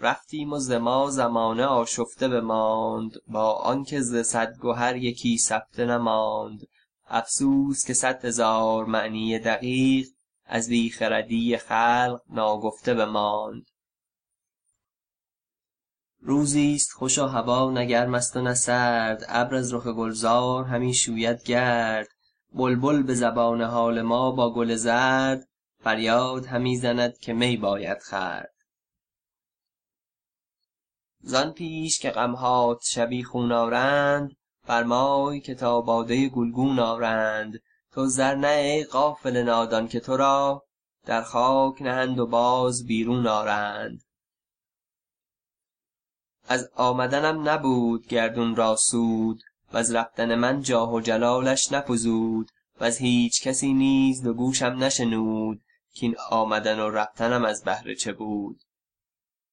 رفتیم و ز ما زمانه آشفته بماند با آنکه ز صد گهر یکی سفته نماند. افسوس که صد هزار معنی دقیق از بی خردی خلق ناگفته بماند. روزیست خوش و هوا نه گرم است و نه سرد. ابر از رخ گلزار همی شوید گرد. بلبل به زبان حال ما با گل زرد. فریاد همی زند که می باید خورد زان پیش که غمهات شبیخون آرند فرمای که تا باده گلگون آرند تو زر نه ای غافل نادان که تو را در خاک نهند و باز بیرون آرند از آمدنم نبود گردون را سود وز رفتن من جاه و جلالش نفزود. وز هیچ کسی نیز به گوشم نشنود کاین آمدن و رفتنم از بهر چه بود.